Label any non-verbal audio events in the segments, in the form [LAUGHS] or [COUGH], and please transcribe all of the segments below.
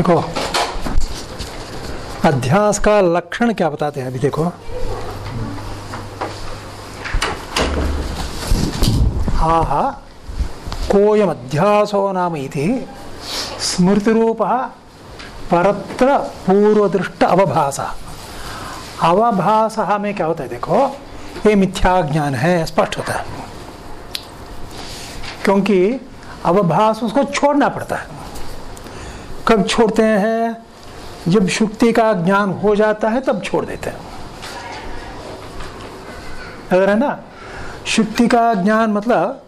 देखो, अध्यास का लक्षण क्या बताते हैं? अभी देखो। हा हा कोयम अध्यासो नाम इति स्मृति रूप परत्र पूर्वदृष्ट अवभास। अवभास में क्या होता है देखो, ये मिथ्या ज्ञान है, स्पष्ट होता है। क्योंकि अवभास उसको छोड़ना पड़ता है। कब छोड़ते हैं? जब शुक्ति का ज्ञान हो जाता है, तब छोड़ देते हैं। अगर है ना? शुक्ति का ज्ञान मतलब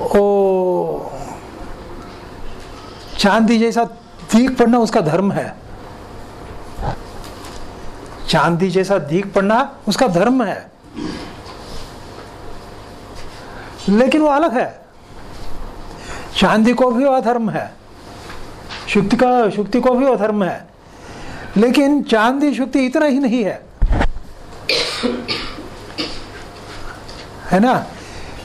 ओ, चांदी जैसा दीख पड़ना उसका धर्म है। चांदी जैसा दीख पड़ना उसका धर्म है। लेकिन वो अलग है। चांदी को भी अधर्म है। शुक्ति का, शुक्ति को भी अधर्म है। लेकिन चांदी शुक्ति इतना ही नहीं है। है ना?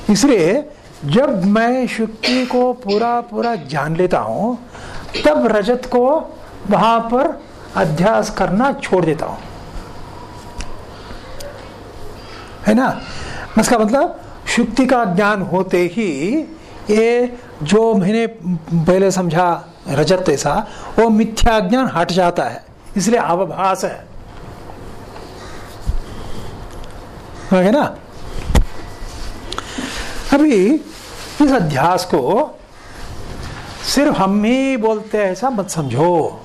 इसलिए जब मैं शुक्ति को पूरा पूरा जान लेता हूँ, तब रजत को वहाँ पर अध्यास करना छोड़ देता हूँ। है ना? इसका मतलब शुक्ति का ज्ञान होते ही ये जो मैंने पहले समझा रजत ऐसा, वो मिथ्या ज्ञान हट जाता है, इसलिए अवभास है। है ना? अभी इस अध्यास को सिर्फ़ हम ही बोलते हैं, ऐसा मत समझो।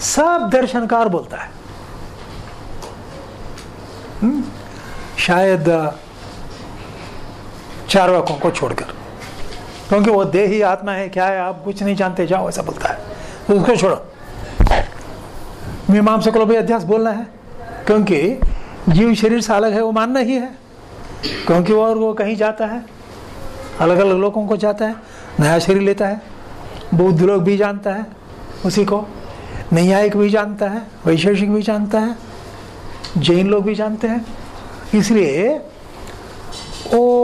सब दर्शनकार बोलता है। हुँ? शायद चारवाकों को छोड़कर। क्योंकि वो देह ही आत्मा है, क्या है, आप कुछ नहीं जानते, जाओ, ऐसा बोलता है। तो उसको छोड़ो। मीमांसा को भी अध्यास बोलना है, क्योंकि जीव शरीर से अलग है, वो मानना ही है। क्योंकि वो और वो कहीं जाता है अलग अलग लोगों को जाता है, नया शरीर लेता है, बौद्ध लोग भी जानता है उसी को, नैयायिक भी जानता है, वैशेषिक भी जानता है, जैन लोग भी जानते हैं। इसलिए वो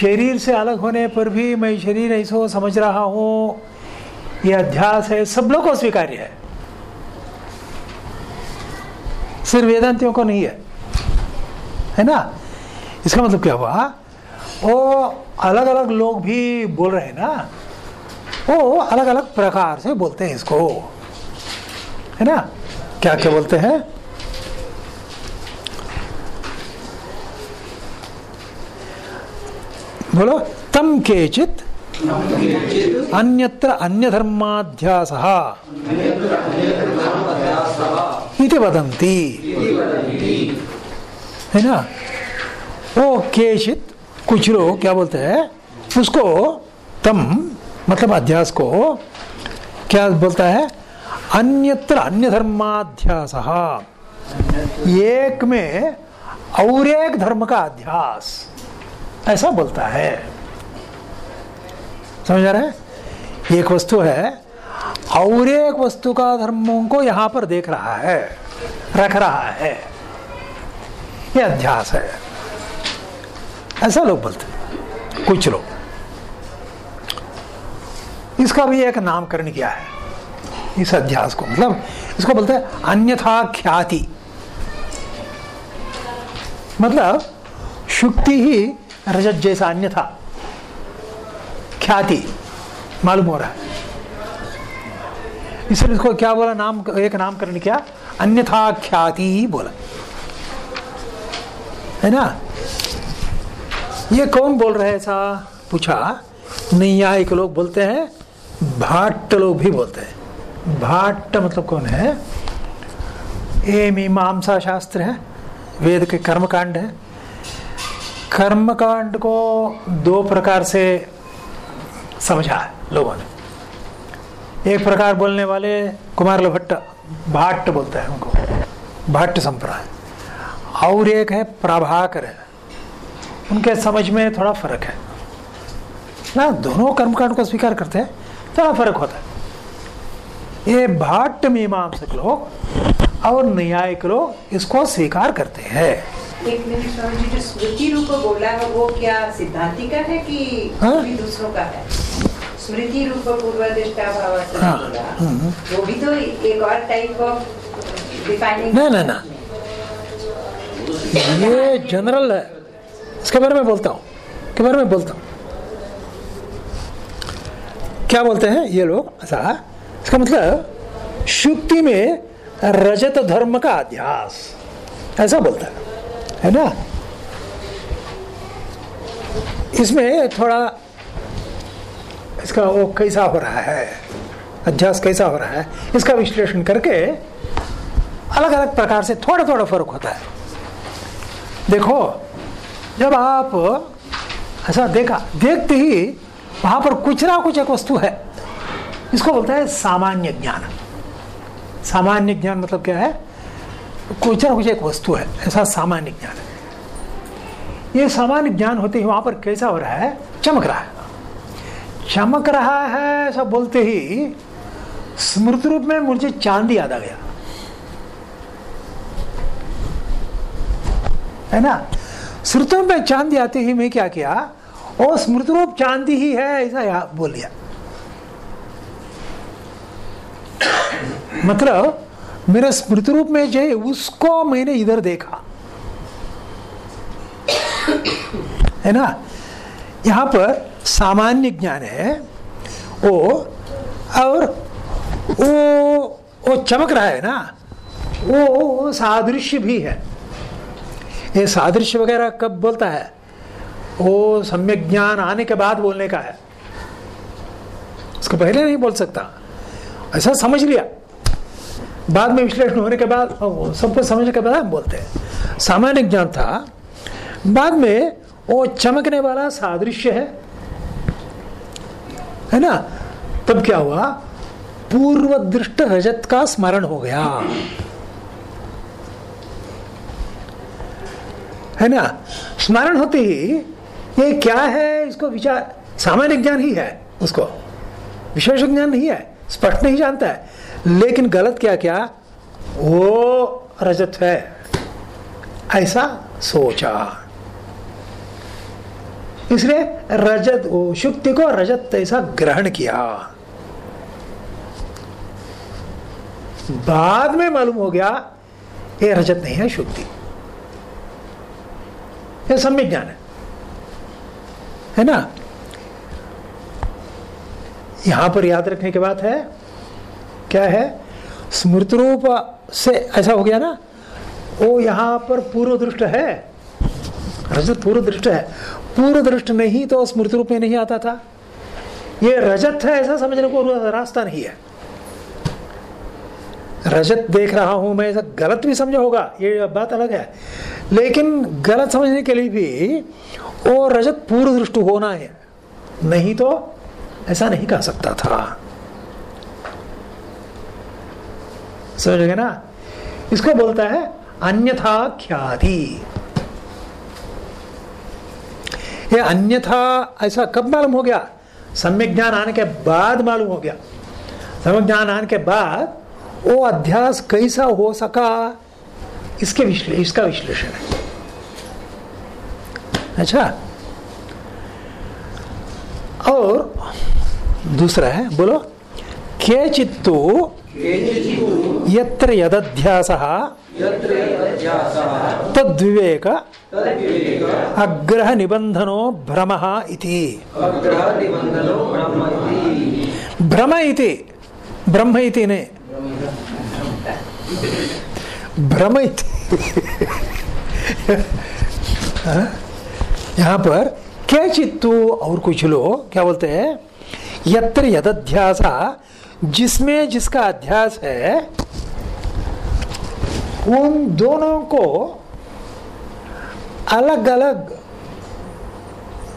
शरीर से अलग होने पर भी मैं शरीर ऐसा समझ रहा हूँ। यह अध्यास है, सब लोग को स्वीकार्य है। सिर्फ़ वेदांतियों को नहीं है। है ना? इसका मतलब क्या हुआ? वो अलग अलग लोग भी बोल रहे हैं ना? वो अलग अलग प्रकार से बोलते हैं इसको। है ना? क्या क्या बोलते हैं? बोलो, तम केचित अन्यत्र अन्य धर्माध्यास इति है ना? वो केचित कुछ लोग क्या बोलते हैं? उसको तम मतलब अध्यास को, क्या बोलता है? अन्यत्र अन्य धर्माध्यास एक में और एक धर्म का अध्यास। ऐसा बोलता है। समझ रहे हैं? एक वस्तु है और एक वस्तु का धर्मों को यहाँ पर देख रहा है, रख रहा है। ये अध्यास है। ऐसा लोग बोलते कुछ लोग। इसका भी एक नामकरण किया है। इस अध्यास को मतलब इसको बोलते हैं अन्यथा ख्याति। मतलब शुक्ति ही रजत जैसा अन्य था ख्याति। मालूम हो रहा है। इसलिए इसको क्या बोला? नाम, एक नामकरण किया। अन्यथा ख्याति बोला। है ना? ये कौन बोल रहे ऐसा? पूछा। नैयायिक लोग बोलते हैं भाट लोग भी बोलते हैं। भाट मतलब कौन है? ये मीमांसा शास्त्र है। वेद के कर्मकांड है। कर्मकांड को दो प्रकार से समझा है लोगों ने। एक प्रकार बोलने वाले कुमार भट्ट भाट बोलते हैं उनको भाट संप्रदाय। और एक है प्रभाकर है। उनके समझ में थोड़ा फ़र्क है। ना, दोनों कर्मकांड को स्वीकार करते हैं, थोड़ा फ़र्क होता है। ये भाट मीमांसक लोग और न्यायिक लोग इसको स्वीकार करते हैं। एक मिनट स्वामी जी जो स्मृति रूप बोला है वो क्या सिद्धांति का है कि हाँ? दूसरों का है? स्मृति रूप पूर्वदृष्टा भाव हाँ, वो भी तो एक और टाइप ऑफ़ डिफाइनिंग ना ना ना। ये जनरल है। इसके बारे में बोलता हूँ। के बारे में बोलता हूँ। क्या बोलते हैं ये लोग? ऐसा इसका मतलब शुक्ति में रजत धर्म का अध्यास। ऐसा बोलता है। है ना? इसमें थोड़ा इसका वो कैसा हो रहा है? अध्यास कैसा हो रहा है? इसका विश्लेषण करके अलग अलग प्रकार से थोड़ा थोड़ा फ़र्क होता है। देखो, जब आप ऐसा देखा, देखते ही वहाँ पर कुछ ना कुछ एक वस्तु है। इसको बोलता है सामान्य ज्ञान। सामान्य ज्ञान मतलब क्या है? कुछ ना कुछ एक वस्तु है, ऐसा सामान्य ज्ञान है। ये सामान्य ज्ञान होते ही वहाँ पर कैसा हो रहा है? चमक रहा है। चमक रहा है, ऐसा बोलते ही स्मृति रूप में मुझे चांदी याद आ गया। है ना? श्रुतों में चांदी आते ही मैं क्या किया? ओ, स्मृति रूप चांदी ही है, ऐसा बोल दिया। मतलब मेरे स्मृति रूप में जो है उसको मैंने इधर देखा। है ना? यहाँ पर सामान्य ज्ञान है। वो और वो वो चमक रहा है ना? वो, वो सादृश्य भी है। ये सादृश्य वगैरह कब बोलता है? वो सम्यक ज्ञान आने के बाद बोलने का है। उसको पहले नहीं बोल सकता। ऐसा समझ लिया। बाद में विश्लेषण होने के बाद सब कुछ समझने के बाद हम बोलते हैं। सामान्य ज्ञान था। बाद में वो चमकने वाला सादृश्य है। है ना? तब क्या हुआ? पूर्व दृष्ट रजत का स्मरण हो गया। है ना? स्मरण होते ही ये क्या है इसको विचार सामान्य ज्ञान ही है उसको। विशेष ज्ञान नहीं है, स्पष्ट नहीं जानता है। लेकिन गलत क्या क्या? वो रजत है। ऐसा सोचा। इसलिए रजत शुक्ति को रजत ऐसा ग्रहण किया। बाद में मालूम हो गया, ये रजत नहीं है शुक्ति। ये सम्यक ज्ञान है। है ना? यहाँ पर याद रखने की बात है क्या है? स्मृत रूप से ऐसा हो गया ना? वो यहाँ पर पूर्व दृष्ट है। रजत पूर्व दृष्ट है। पूर्व दृष्ट नहीं तो स्मृति रूप में नहीं आता था। ये रजत है ऐसा समझने को रास्ता नहीं है। रजत देख रहा हूँ मैं, ऐसा गलत भी समझा होगा, ये बात अलग है। लेकिन गलत समझने के लिए भी वो रजत पूर्व दृष्ट होना है। नहीं तो ऐसा नहीं कह सकता था। समझ गए ना इसको बोलता है अन्यथा ख्याति। ये अन्यथा ऐसा कब मालूम हो गया? सम्यक ज्ञान आने के बाद मालूम हो गया। सम्यक ज्ञान आने के बाद, वो अध्यास कैसा हो सका? इसके विश्ले, इसका विश्लेषण है। अच्छा? और दूसरा है, बोलो। के चित्तु यत्र यदध्यास तद्विवेक अग्रह निबंधनो भ्रम इति। भ्रम इति। ब्रह्म इति ने। भ्रम यहाँ पर क्या चित्तु और कुछ लोग क्या बोलते हैं? यत्र यदध्यासा जिसमें जिसका अध्यास है, उन दोनों को अलग अलग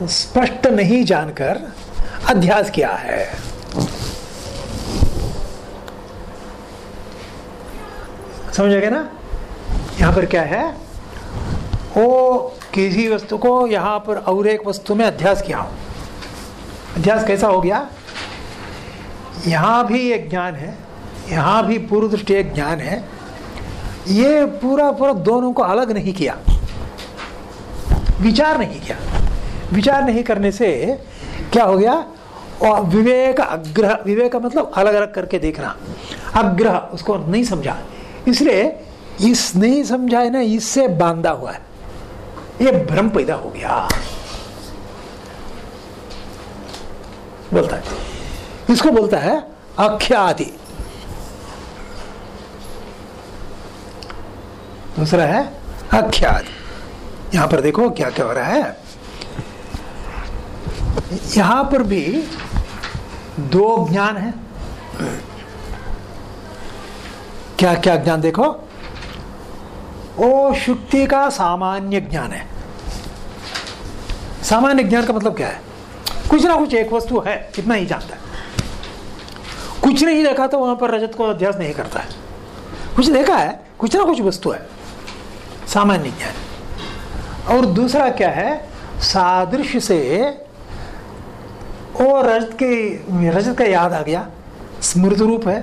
स्पष्ट नहीं जानकर अध्यास किया है। समझ गए ना? यहाँ पर क्या है? वो किसी वस्तु को यहाँ पर और एक वस्तु में अध्यास किया हो। अध्यास कैसा हो गया? यहाँ भी एक ज्ञान है, यहाँ भी पूर्व दृष्टि एक ज्ञान है। ये पूरा पूरा दोनों को अलग नहीं किया। विचार नहीं किया। विचार नहीं करने से क्या हो गया? और विवेक अग्रह, विवेक मतलब अलग अलग करके देखना। अग्रह, उसको नहीं समझा। इसलिए इस नहीं समझा है ना, इससे बांधा हुआ है। ये भ्रम पैदा हो गया। बोलता है। इसको बोलता है? अख्यादि दूसरा है अख्यादि यहाँ पर देखो क्या क्या हो रहा है। यहाँ पर भी दो ज्ञान है। क्या क्या ज्ञान देखो? ओ शुक्ति का सामान्य ज्ञान है। सामान्य ज्ञान का मतलब क्या है? कुछ ना कुछ एक वस्तु है, इतना ही जानता है। कुछ नहीं देखा तो वहाँ पर रजत को अध्यास नहीं करता है। कुछ देखा है, कुछ ना कुछ वस्तु है। सामान्य ज्ञान। और दूसरा क्या है? सादृश्य से ओ रजत के, रजत का याद आ गया। स्मृत रूप है,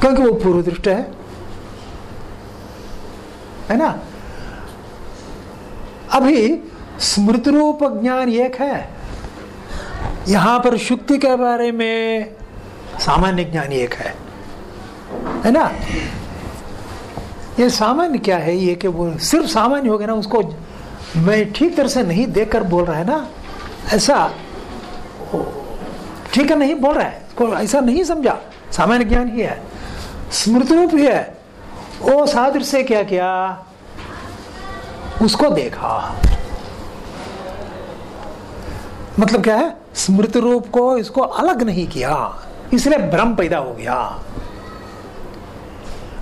क्योंकि वो पूर्व दृष्ट है। है ना? अभी स्मृत रूप ज्ञान एक है। यहाँ पर शुक्ति के बारे में सामान्य ज्ञान एक है। है ना? ये सामान्य क्या है? ये कि वो सिर्फ़ सामान्य हो गया ना, उसको मैं ठीक तरह से नहीं देखकर बोल रहा है ना? ऐसा ठीक है नहीं बोल रहा है। उसको ऐसा नहीं समझा। सामान्य ज्ञान ही है। स्मृति रूप ही है। वो सादृश से क्या किया? उसको देखा। मतलब क्या है? स्मृत रूप को इसको अलग नहीं किया। इसलिए भ्रम पैदा हो गया।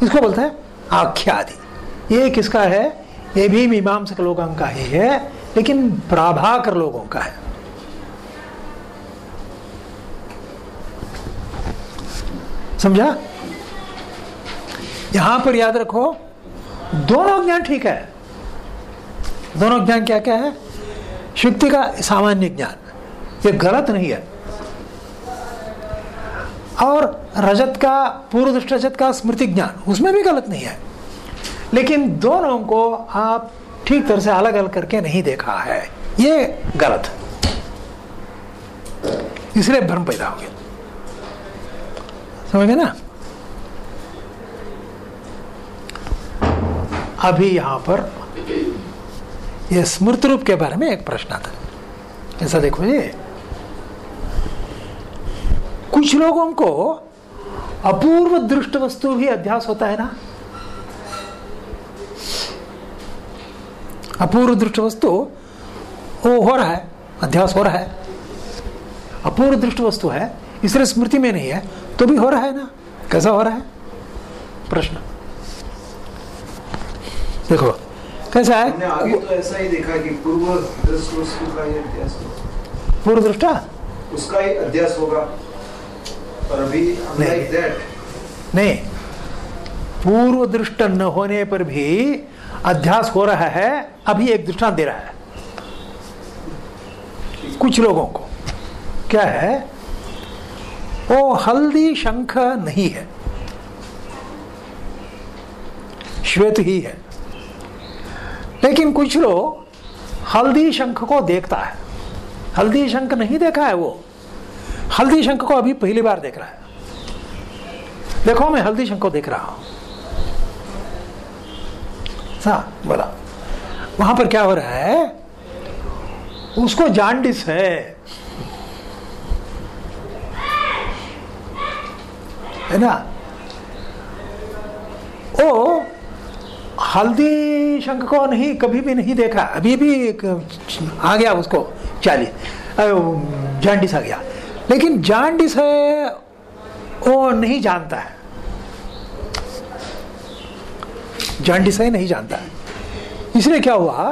इसको बोलते हैं आख्यादि ये किसका है? ये भी मीमांसक लोगों का ही है, लेकिन प्राभाकर लोगों का है। समझा? यहाँ पर याद रखो, दोनों ज्ञान ठीक है। दोनों ज्ञान क्या क्या है? शुक्ति का सामान्य ज्ञान। ये गलत नहीं है। और रजत का पूर्व दृष्ट रजत का स्मृति ज्ञान, उसमें भी गलत नहीं है। लेकिन दोनों को आप ठीक तरह से अलग अलग करके नहीं देखा है। ये गलत। इसलिए भ्रम पैदा हो गया। समझ गए ना? अभी यहाँ पर यह स्मृत रूप के बारे में एक प्रश्न है। ऐसा देखो ये कुछ लोगों को अपूर्व दृष्ट वस्तु भी अध्यास होता है ना? अपूर्व दृष्ट वस्तु वो हो रहा है अध्यास हो रहा है। अपूर्व दृष्ट वस्तु है इसलिए स्मृति में नहीं है तो भी हो रहा है ना? कैसा हो रहा है? प्रश्न। देखो कैसा है? आगे तो ऐसा ही देखा कि पूर्व दृष्ट वस्तु का पूर्व दृष्टा? उसका ही अध्यास होगा। अभी नहीं। नहीं। पूर्व दृष्ट न होने पर भी अध्यास हो रहा है अभी एक दृष्टांत दे रहा है। कुछ लोगों को। क्या है? वो हल्दी शंख नहीं है। श्वेत ही है। लेकिन कुछ लोग हल्दी शंख को देखता है। हल्दी शंख नहीं देखा है वो। हल्दी शंख को अभी पहली बार देख रहा है। देखो, मैं हल्दी शंख को देख रहा हूँ। सा बोला। वहाँ पर क्या हो रहा है? उसको जांडिस है। है ना? ओ, हल्दी शंख को नहीं, कभी भी नहीं देखा अभी भी आ गया उसको, चालीस। जांडिस आ गया। लेकिन जांडिस है वो नहीं जानता है। जांडिस है नहीं जानता है। इसलिए क्या हुआ?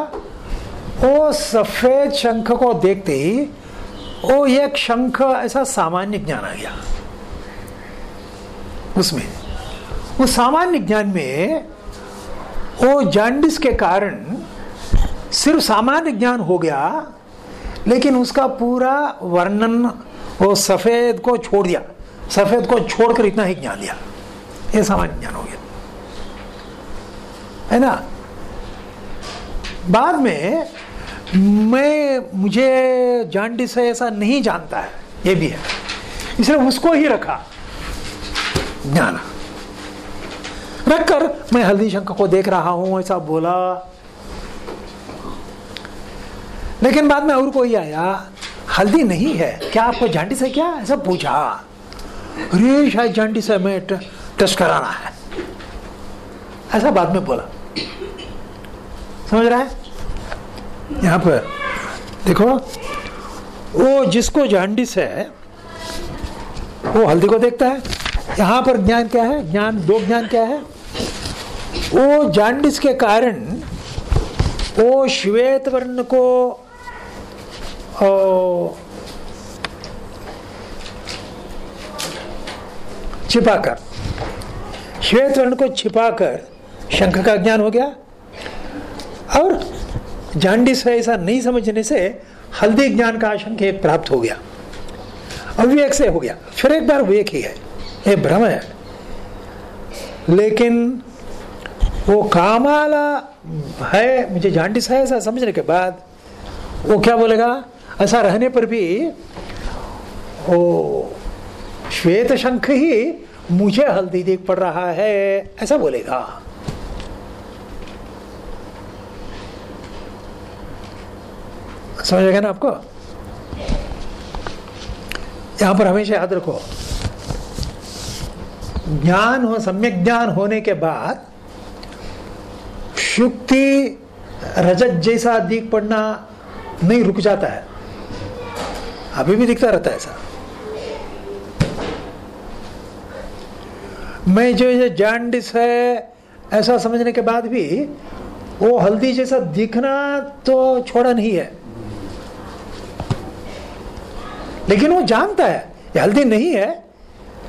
वो सफ़ेद शंख को देखते ही वो एक शंख ऐसा सामान्य ज्ञान आ गया। उसमें उस सामान्य ज्ञान में वो जांडिस के कारण सिर्फ़ सामान्य ज्ञान हो गया, लेकिन उसका पूरा वर्णन वो सफ़ेद को छोड़ दिया। सफ़ेद को छोड़कर इतना ही ज्ञान लिया। ये सामान्य ज्ञान हो गया। है ना? बाद में मैं, मुझे जांडिस से ऐसा नहीं जानता है। ये भी है। इसलिए उसको ही रखा। ज्ञान। रखकर मैं हल्दी शंकर को देख रहा हूँ, ऐसा बोला। लेकिन बाद में और कोई आया। हल्दी नहीं है। क्या आपको जांडी से क्या? ऐसा पूछा। अरे शायद जांडी से हमें टेस्ट कराना है। ऐसा बाद में बोला। समझ रहा है? यहाँ पर। देखो, वो जिसको जांडिस है, वो हल्दी को देखता है। यहाँ पर ज्ञान क्या है? ज्ञान, दो ज्ञान क्या है? वो जांडिस के कारण, वो श्वेत वर्ण को छिपाकर। श्वेत वर्ण को छिपाकर शंख का ज्ञान हो गया। और जांडिस है ऐसा नहीं समझने से हल्दी ज्ञान का आशंक प्राप्त हो गया। अविवेक से हो गया। फिर एक बार विवेक ही है। ये भ्रम है। लेकिन वो कामाला है, मुझे जांडिस है ऐसा समझने के बाद वो क्या बोलेगा? ऐसा रहने पर भी वो श्वेत शंख ही मुझे हल्दी देख पड़ रहा है, ऐसा बोलेगा। समझ गया ना आपको? यहाँ पर हमेशा याद रखो, ज्ञान हो, सम्यक ज्ञान होने के बाद शुक्ति, रजत जैसा दीख पड़ना नहीं रुक जाता है। अभी भी दिखता रहता है ऐसा। मैं जो ये जांडिस है, ऐसा समझने के बाद भी, वो हल्दी जैसा दिखना तो छोड़ा नहीं है। लेकिन वो जानता है, ये हल्दी नहीं है,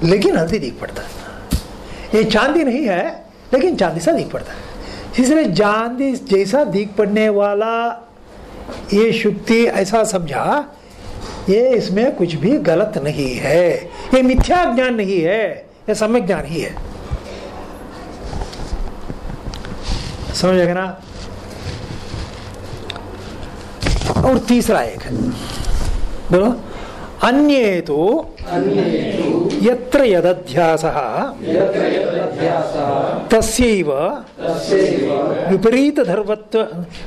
लेकिन हल्दी दिख पड़ता है। ये चांदी नहीं है, लेकिन चांदी सा दिख पड़ता है। इसलिए चांदी जैसा दिख पड़ने वाला ये शुक्ति ऐसा समझा ये इसमें कुछ भी गलत नहीं है। ये मिथ्या ज्ञान नहीं है, ये सम्यक ज्ञान ही है। समझेगा ना? और तीसरा एक बोलो। अन्ये तो यत्र यदध्यासः तस्यैव विपरीत धर्मत्व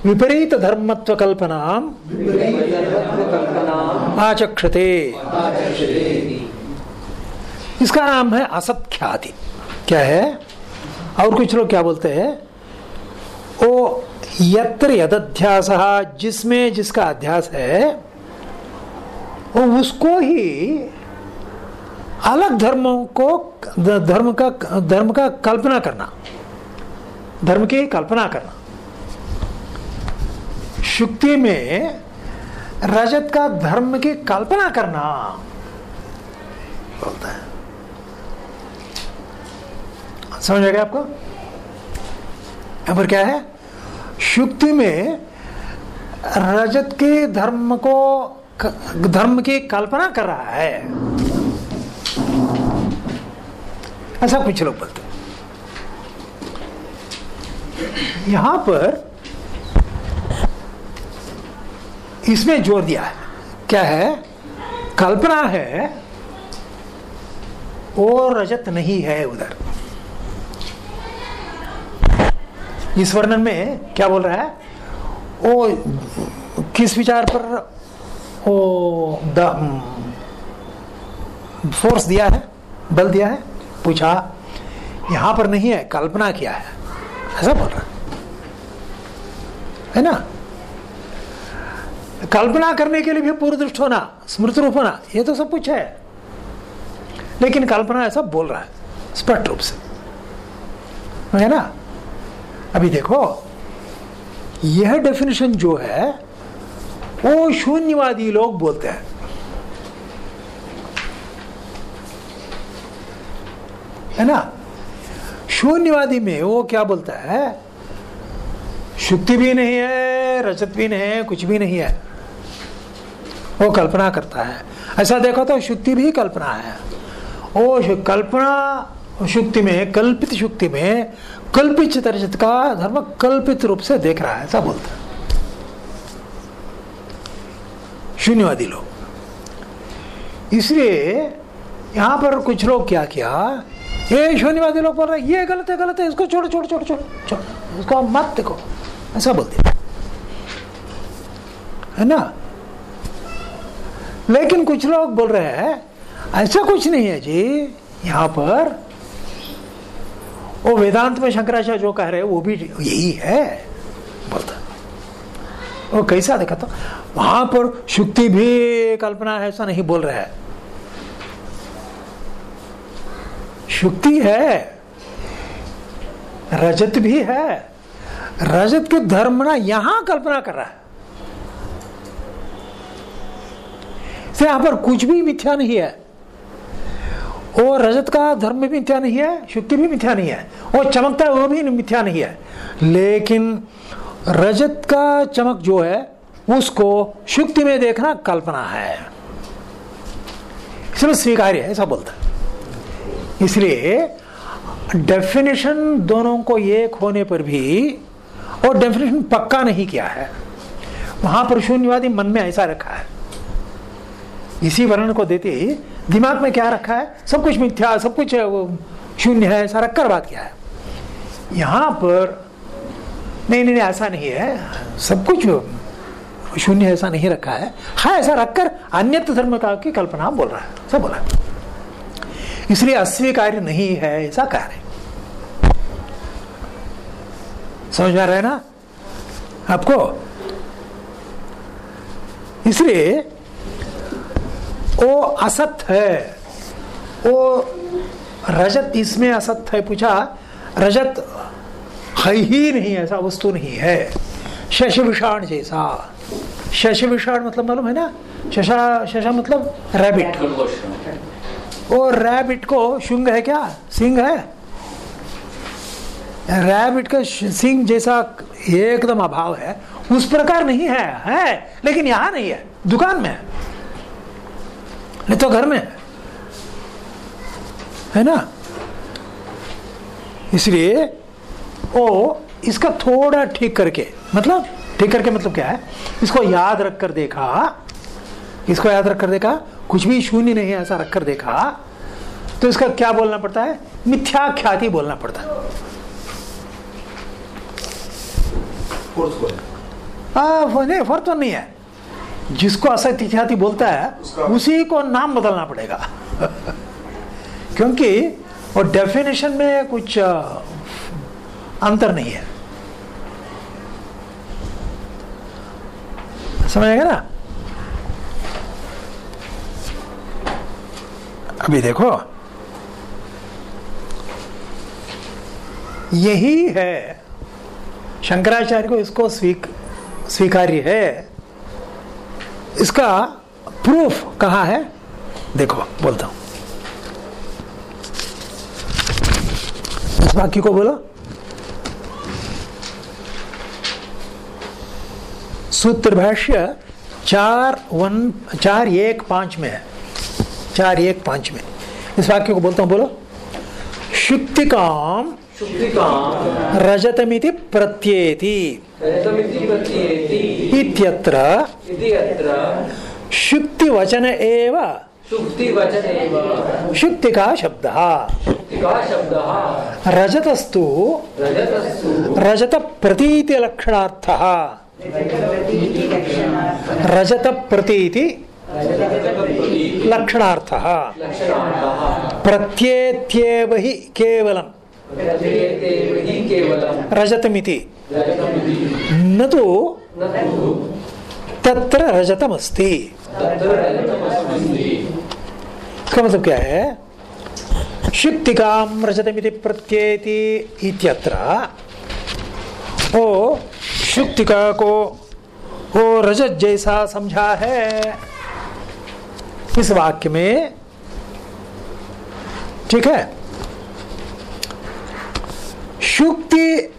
विपरीत धर्मत्व कल्पनाम आचक्षते। इसका नाम है असत्ख्याति। क्या है? और कुछ लोग क्या बोलते हैं? ओ यत्र यदध्यास, जिसमें जिसका अध्यास है वो उसको ही अलग धर्मों को धर्म का धर्म का कल्पना करना। धर्म की कल्पना करना। शुक्ति में रजत का धर्म की कल्पना करना बोलता है। समझ आ गया आपको? यहाँ पर क्या है? शुक्ति में रजत के धर्म को धर्म की कल्पना कर रहा है। ऐसा कुछ लोग बोलते यहाँ पर इसमें ज़ोर दिया है। क्या है? कल्पना है और रजत नहीं है उधर। इस वर्णन में क्या बोल रहा है? वो किस विचार पर वो फोर्स दिया है, बल दिया है, पूछा, यहाँ पर नहीं है, कल्पना किया है? ऐसा बोल रहा है। ना? कल्पना करने के लिए भी पूर्व दृष्ट होना, स्मृत रूप होना, ये तो सब कुछ है। लेकिन कल्पना ऐसा बोल रहा है, स्पष्ट रूप से। है ना? अभी देखो, यह डेफिनेशन जो है वो शून्यवादी लोग बोलते हैं। है ना? शून्यवादी में वो क्या बोलता है? शुक्ति भी नहीं है, रजत भी नहीं है, कुछ भी नहीं है। वो कल्पना करता है। ऐसा देखो तो शुक्ति भी कल्पना है। वो कल्पना शुक्ति में, कल्पित शुक्ति में कल्पित रजत का धर्म कल्पित रूप से देख रहा है, ऐसा बोलता है। शून्यवादी लोग। इसलिए यहाँ पर कुछ लोग क्या किया, ये शून्यवादी लोग बोल रहे, ये गलत है गलत है, इसको छोड़ो छोड़ो छोड़ो छोड़ो छोड़ो, इसको मत देखो, ऐसा बोलते हैं। है ना? लेकिन कुछ लोग बोल रहे हैं, ऐसा कुछ नहीं है जी, यहाँ पर वो वेदांत में शंकराचार्य जो कह रहे हैं, वो भी यही है, बोलता वो कैसा देखा था वहाँ पर शुक्ति भी कल्पना है, ऐसा नहीं बोल रहा है। शुक्ति है, रजत भी है। रजत के धर्म ना यहाँ कल्पना कर रहा है। से यहाँ पर कुछ भी मिथ्या नहीं है। वो रजत का धर्म भी मिथ्या नहीं है, शुक्ति भी मिथ्या नहीं है। वो चमकता है, वो भी मिथ्या नहीं है। लेकिन रजत का चमक जो है, उसको शुक्ति में देखना कल्पना है। इसलिए स्वीकार्य है, ऐसा बोलता है। इसलिए डेफिनेशन दोनों को एक होने पर भी, और डेफिनेशन पक्का नहीं किया है। वहाँ पर शून्यवादी मन में ऐसा रखा है। इसी वर्ण को देते ही दिमाग में क्या रखा है? सब कुछ मिथ्या, सब कुछ शून्य है, ऐसा रखकर बात किया है। यहाँ पर नहीं नहीं ऐसा नहीं है। सब कुछ शून्य ऐसा नहीं रखा है। हाँ ऐसा रखकर अन्य धर्म का की कल्पना बोल रहा है। सब बोला। इसलिए अस्वीकार्य नहीं है, ऐसा कह रहे समझ में आ रहा है ना? आपको? इसलिए वो असत है। वो रजत, इसमें असत है। पूछा, रजत है ही नहीं, ऐसा वस्तु नहीं है। शश विषाण जैसा। शश विषाण मतलब मालूम है ना? शशा शशा मतलब रैबिट वो रैबिट को शुंग है क्या? सिंह है? रैबिट का सिंह जैसा एकदम अभाव है। उस प्रकार नहीं है है, लेकिन यहाँ नहीं है। दुकान में नहीं तो घर में है ना? इसलिए वो इसका थोड़ा ठीक करके मतलब ठीक करके मतलब क्या है? इसको याद रख कर देखा इसको याद रख कर देखा कुछ भी शून्य नहीं है ऐसा रख कर देखा तो इसका क्या बोलना पड़ता है? मिथ्या ख्याति बोलना पड़ता है। नहीं फ़र्क तो नहीं है। जिसको असत्य ख्याति बोलता है उसी को नाम बदलना पड़ेगा। [LAUGHS] क्योंकि वो डेफिनेशन में कुछ अंतर नहीं है। समझ समझेगा ना? अभी देखो। यही है। शंकराचार्य को इसको स्वीक, स्वीकार्य है। इसका प्रूफ कहा है? देखो, बोलता हूँ। इस वाक्य को बोलो। सूत्र भाष्य चार वन चार एक पाँच में है। चार एक पाँच में। इस वाक्य को बोलता हूँ बोलो। शुक्तिकाम शुक्तिकां रजतमिति प्रत्येति इत्यत्र शुक्तिवचन एव शब्दः। शुक्तिका शब्दः रजतस्तु रजत प्रतीति लक्षणार्थः रजत प्रतीति लक्षणार्थः। प्रत्येत्येव हि केवलम्। रजतमिति। न तु तत्र रजतमस्ति। इसका मतलब क्या है? शुक्तिकाम रजतमिति प्रत्येति इत्यत्र वो शुक्तिका को वो रजत जैसा समझा है। इस वाक्य में, ठीक है? शुक्ति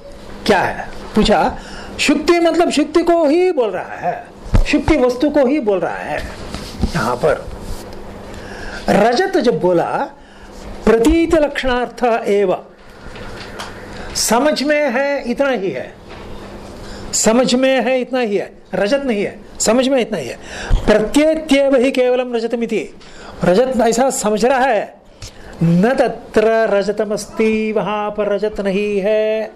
क्या है? पूछा, शुक्ति मतलब शुक्ति को ही बोल रहा है। शुक्ति वस्तु को ही बोल रहा है। यहाँ पर। रजत जब बोला, प्रतीत लक्षणार्थ एवं। समझ में है, इतना ही है। समझ में है, इतना ही है। रजत नहीं है। समझ में इतना ही है। प्रत्येत्येव ही केवलम रजतमिति। रजत ऐसा समझ रहा है, न तत्र रजतमस्ति, वहाँ पर रजत नहीं है।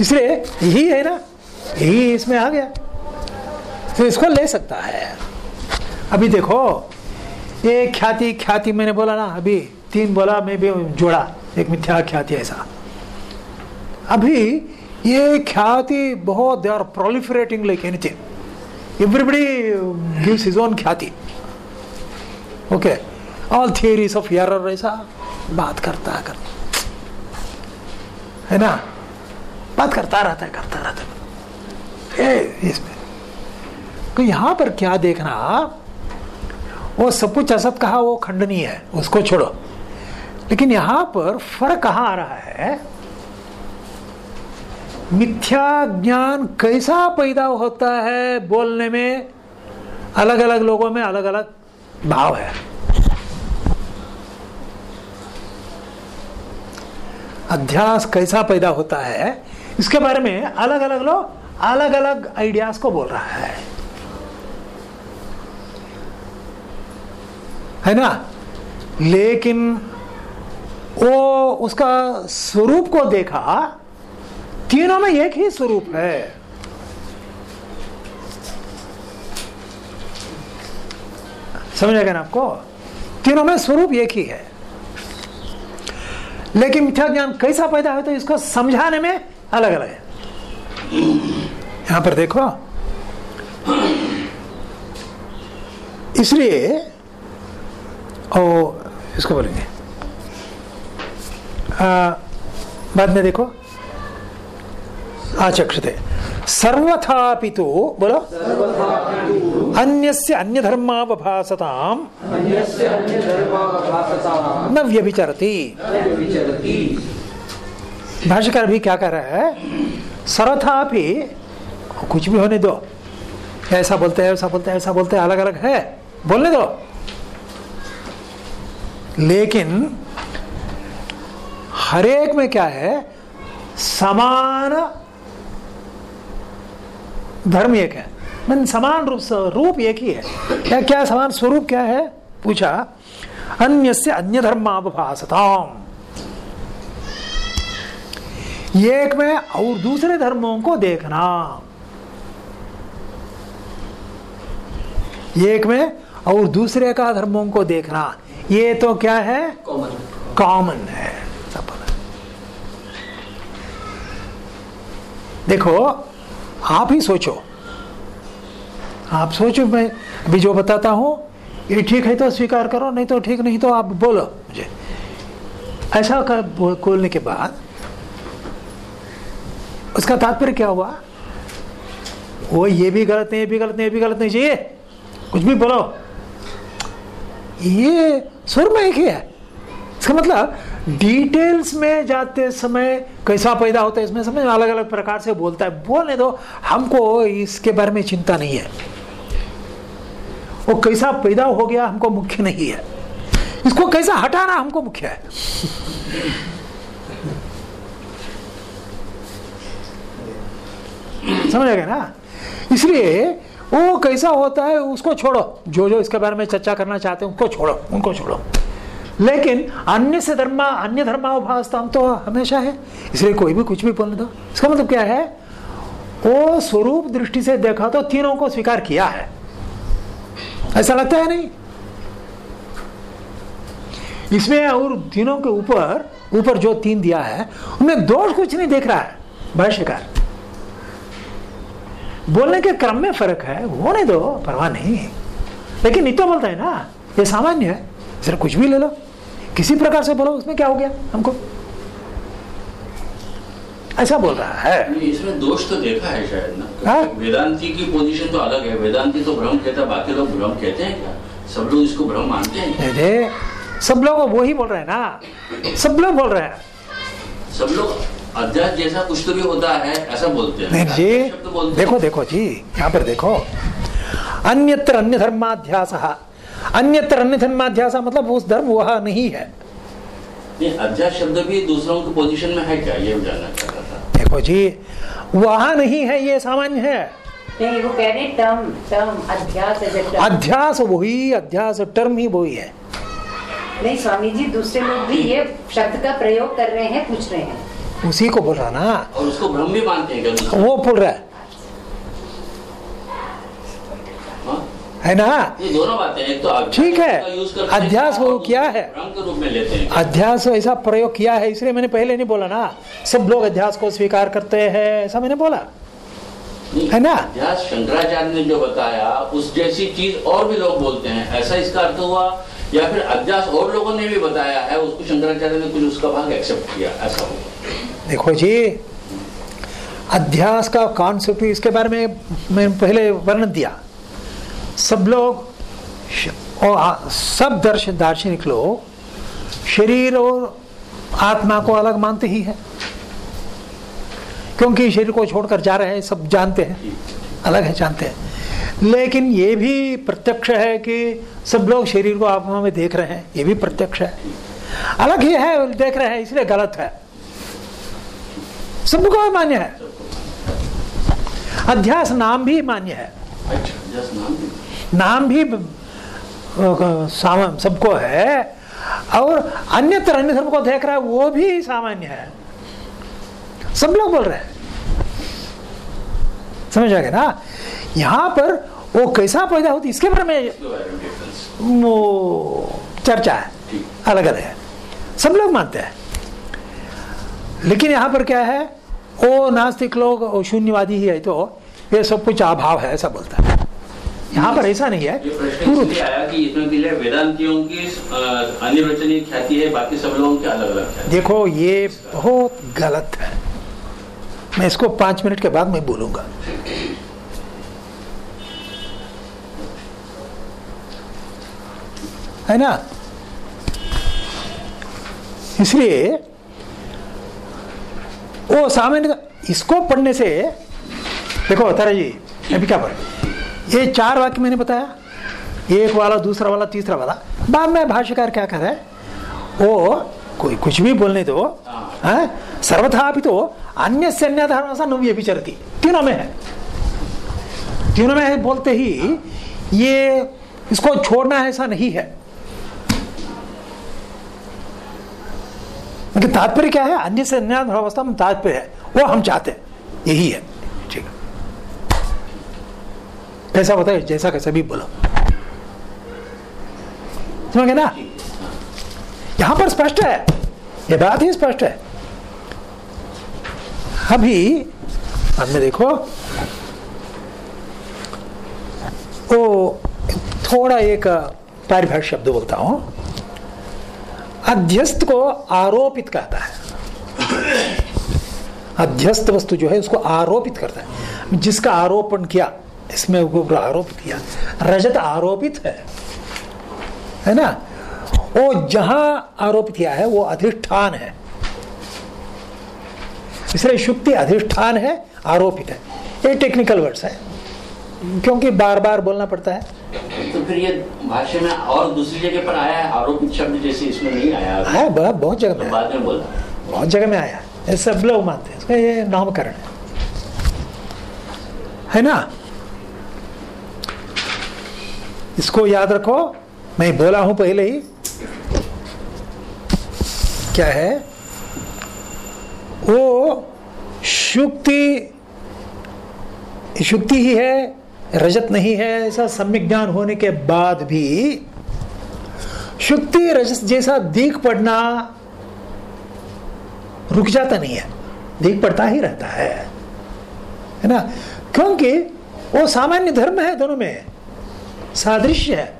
इसलिए यही है ना, यही इसमें आ गया। तो इसको ले सकता है। अभी देखो, ये ख्याति ख्याति मैंने बोला ना, अभी तीन बोला, मैं भी जोड़ा। एक मिथ्या ख्याति ऐसा। अभी ये ख्याति बहुत they are proliferating like anything everybody gives his own ख्याति. Okay all theories of error ऐसा बात करता करता. है ना? बात करता रहता है, करता रहता है. इसमें. तो यहाँ पर क्या देखना? वो सब कुछ असत कहा, वो खंडनीय है, उसको छोड़ो. लेकिन यहाँ पर फ़र्क कहाँ आ रहा है? मिथ्या ज्ञान कैसा पैदा होता है बोलने में? अलग अलग लोगों में अलग अलग भाव है। अध्यास कैसा पैदा होता है? इसके बारे में अलग अलग लोग अलग अलग आइडियाज़ को बोल रहा है। है ना? लेकिन वो उसका स्वरूप को देखा तीनों में एक ही स्वरूप है। समझ गए ना आपको? तीनों में स्वरूप एक ही है। लेकिन मिथ्या ज्ञान कैसा पैदा होता है, इसको समझाने में अलग अलग है। यहाँ पर देखो। इसलिए, ओ, इसको बोलेंगे। बाद में देखो। आचक्षते। सर्वथापि तो बोलो। अन्यस्य अन्य धर्मावभासताम अन्यस्य अन्यधर्माभासतां न व्यभिचरति। भाष्यकार भी क्या कह रहा है? सर्वथापि, कुछ भी होने दो। ऐसा बोलते हैं, ऐसा बोलते हैं, ऐसा बोलते हैं अलग अलग है। बोलने दो। लेकिन, हरेक में क्या है? समान धर्म एक है। मन समान रूप रूप एक ही है क्या क्या समान स्वरूप क्या है? पूछा अन्य से अन्य धर्मावभासताम एक में और दूसरे धर्मों को देखना। एक में और दूसरे का धर्मों को देखना। ये तो क्या है? कॉमन कॉमन है। सब देखो आप ही सोचो। आप सोचो, मैं अभी जो बताता हूँ, ये ठीक है तो स्वीकार करो, नहीं तो ठीक नहीं तो आप बोलो मुझे। ऐसा कर बोलने के बाद उसका तात्पर्य क्या हुआ? वो ये भी गलत नहीं, ये भी गलत नहीं, ये भी गलत नहीं चाहिए। कुछ भी बोलो। ये सुर में एक ही है। इसका मतलब डिटेल्स में जाते समय कैसा पैदा होता है, इसमें समझ अलग अलग प्रकार से बोलता है। बोलने दो, हमको इसके बारे में चिंता नहीं है। वो कैसा पैदा हो गया हमको मुख्य नहीं है। इसको कैसा हटाना हमको मुख्य है। समझ गए ना? इसलिए वो कैसा होता है, उसको छोड़ो। जो जो इसके बारे में चर्चा करना चाहते हैं, उनको छोड़ो उनको छोड़ो। लेकिन अन्य से धर्मा, अन्य धर्मावभासता हम तो हमेशा है। इसलिए कोई भी कुछ भी बोलने दो। इसका मतलब क्या है? वो स्वरूप दृष्टि से देखा तो तीनों को स्वीकार किया है। ऐसा लगता है नहीं? इसमें और तीनों के ऊपर ऊपर जो तीन दिया है, उनमें दोष कुछ नहीं देख रहा है। भाष्यकार बोलने के क्रम में फ़र्क है होने दो, परवाह नहीं। लेकिन नित्य बोलता है ना, ये सामान्य है। जरा कुछ भी ले लो। किसी प्रकार से बोलो उसमें क्या हो गया हमको? ऐसा बोल रहा है। इसमें दोष तो देखा है शायद ना। हाँ? वेदांती की पोजीशन तो अलग है। वेदांती तो भ्रम कहता है बाकी लोग भ्रम कहते हैं क्या? सब लोग इसको भ्रम मानते हैं? अरे सब लोग वही बोल रहे हैं ना। सब लोग बोल रहे हैं। सब लोग अध्यात्म जैसा कुछ तो भी होता है ऐसा बोलते हैं। नहीं जी बोलते देखो देखो जी यहाँ पर देखो। अन्यत्र अन्य धर्माध्यास अन्यत्र अन्य धर्माध्यास मतलब उस धर्म वह नहीं है। शब्द भी दूसरों की पोजीशन में है क्या? ये जानना चाह था। देखो जी वहाँ नहीं है ये सामान्य है। नहीं वो कह रहे टर्म टर्म अध्यास अध्यास वही अध्यास टर्म ही वही है। नहीं स्वामी जी दूसरे लोग भी ये शब्द का प्रयोग कर रहे हैं पूछ रहे हैं। उसी को बोल रहा ना। और उसको भ्रम भी मानते हैं वो बोल रहा है। हाँ? ना ये दोनों बातें एक तो ठीक है। अध्यास वो क्या है? हैं अध्यास ऐसा प्रयोग किया है इसलिए मैंने पहले नहीं बोला ना सब लोग अध्यास को स्वीकार करते हैं ऐसा मैंने बोला है ना? अध्यास शंकराचार्य ने जो बताया उस जैसी चीज़ और भी लोग बोलते हैं ऐसा इसका अर्थ हुआ या फिर अध्यास और लोगों ने भी बताया है उसको शंकराचार्य ने कुछ उसका भाग एक्सेप्ट किया ऐसा होगा देखो जी अध्यास का कॉन्सेप्ट इसके बारे में मैं पहले वर्णन दिया सब लोग और सब दर्शन दार्शनिक लोग शरीर और आत्मा को अलग मानते ही है। क्योंकि शरीर को छोड़कर जा रहे हैं, सब जानते हैं, अलग है, जानते हैं। लेकिन ये भी प्रत्यक्ष है कि सब लोग शरीर को आत्मा में देख रहे हैं, ये भी प्रत्यक्ष है। अलग ही है, देख रहे हैं, इसलिए गलत है। सबको मान्य है। अध्यास नाम भी मान्य है। नाम भी। सबको है। और अन्यत्र अन्य धर्म को देख रहा है वो भी सामान्य है। सब लोग बोल रहे हैं। समझ आ गया ना? यहाँ पर वो कैसा पैदा होती इसके बारे में वो चर्चा है। अलग अलग है। सब लोग मानते हैं। लेकिन यहाँ पर क्या है? वो नास्तिक लोग शून्यवादी ही है तो ये सब कुछ अभाव है ऐसा बोलता है। यहाँ पर ऐसा नहीं है। पूर्व आया कि इसमें वेदांतियों की अनिर्वचनीय ख्याति है बाकी सब लोगों की अलग अलग देखो ये बहुत गलत है। मैं इसको पाँच मिनट के बाद मैं बोलूँगा। है ना? इसलिए वो सामान्य इसको पढ़ने से देखो तारा जी अभी क्या पढ़? ये चार वाक्य मैंने बताया। एक वाला, दूसरा वाला, तीसरा वाला। बाद में भाष्यकार क्या कर रहा वो कोई कुछ भी बोलने दो हाँ? सर्वथा भी तो अन्य से अन्य धर्म सा नव्य विचरती। तीनों में है। तीनों में है बोलते ही ये इसको छोड़ना ऐसा नहीं है। तात्पर्य क्या है? अन्य से अन्य अवस्था में तात्पर्य है। वो हम चाहते हैं। यही है ठीक है कैसा होता है, जैसा कैसा भी बोलो। समझ ना? यहाँ पर स्पष्ट है। ये बात ही स्पष्ट है। अभी में देखो, वो थोड़ा एक पारिभाषिक शब्द बोलता हूँ। अध्यस्त को आरोपित कहता है। अध्यस्त वस्तु जो है, उसको आरोपित करता है। जिसका आरोपण किया इसमें ऊपर आरोपित किया। रजत आरोपित है। है ना? वो जहाँ आरोप किया है वो अधिष्ठान है। इसलिए शुक्ति अधिष्ठान है आरोपित है। ये टेक्निकल वर्ड्स है। क्योंकि बार बार बोलना पड़ता है। तो फिर ये भाष्य में और दूसरी जगह पर आया है आरोपित शब्द जैसे इसमें नहीं आया। है बहुत बहुत जगह तो में। बाद में बोला। बहुत जगह में आया। ये सब लोग मानते हैं। इसका ये नामकरण है। है ना? इसको याद रखो। मैं बोला हूँ पहले ही। क्या है? वो शुक्ति। शुक्ति ही है, रजत नहीं है, ऐसा सम्यक ज्ञान होने के बाद भी शुक्ति, रजत जैसा दीख पड़ना रुक जाता नहीं है। दीख पड़ता ही रहता है। है ना? क्योंकि वो सामान्य धर्म है दोनों में। सादृश्य है।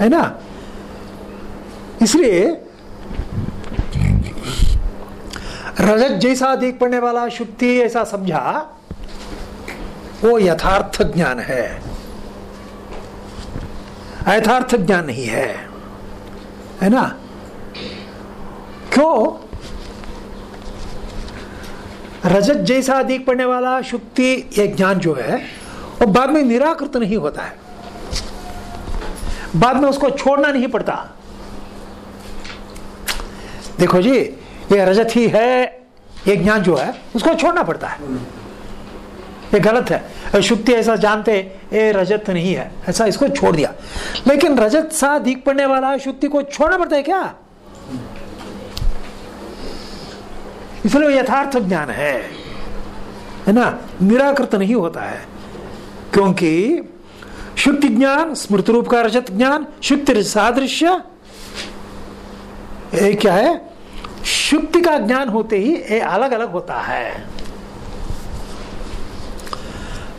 है ना? इसलिए रजत जैसा देख पड़ने वाला शुक्ति ऐसा समझा, वो यथार्थ ज्ञान है। यथार्थ ज्ञान नहीं है। है ना? क्यों? रजत जैसा अधिक पड़ने वाला शुक्ति, ये ज्ञान जो है वो बाद में निराकृत नहीं होता है। बाद में उसको छोड़ना नहीं पड़ता। देखो जी, ये रजत ही है, ये ज्ञान जो है, उसको छोड़ना पड़ता है। ये गलत है। शुक्ति ऐसा जानते ये रजत नहीं है। ऐसा इसको छोड़ दिया। लेकिन रजत सा दिख पड़ने वाला शुक्ति को छोड़ना पड़ता है क्या? इसलिए यथार्थ ज्ञान है। है ना? निराकृत नहीं होता है। क्योंकि शुक्ति ज्ञान स्मृति रूप का रजत ज्ञान शुक्ति सादृश्य क्या है? शुक्ति का ज्ञान होते ही ये अलग अलग होता है।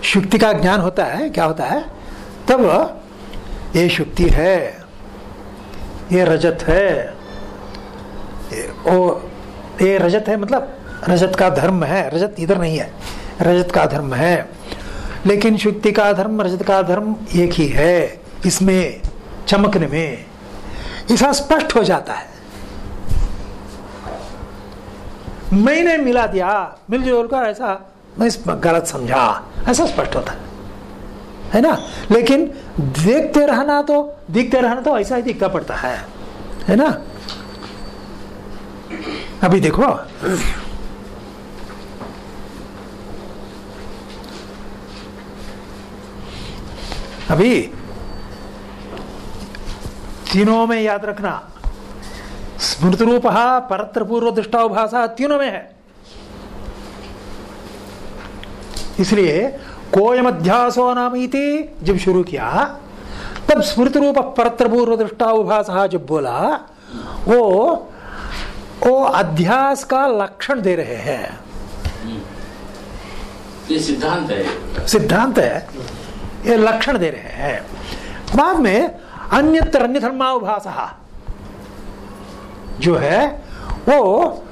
शुक्ति का ज्ञान होता है क्या होता है? तब ये शुक्ति है ये रजत है ओ, ये रजत है मतलब रजत का धर्म है रजत इधर नहीं है रजत का धर्म है। लेकिन शुक्ति का धर्म, रजत का धर्म एक ही है। इसमें, चमकने में ऐसा स्पष्ट हो जाता है। मैंने मिला दिया मिलजुल कर ऐसा, मैं गलत समझा, ऐसा स्पष्ट होता है। है ना? लेकिन देखते रहना तो दिखते रहना तो ऐसा ही दिखता पड़ता है। है ना? अभी देखो। अभी तीनों में याद रखना। स्मृति रूप परत्र पूर्व दृष्टाभाषा तीनों में है। इसलिए कोयम अध्यासो नाम इति जब शुरू किया तब स्मृति रूप परत्र पूर्व दृष्टाभाषा जब बोला वो वो अध्यास का लक्षण दे रहे हैं। ये सिद्धांत है। सिद्धांत है। ये लक्षण दे रहे हैं। बाद में अन्यत्र अन्य धर्माभाषा जो है, वो